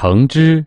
橙汁